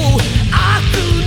I could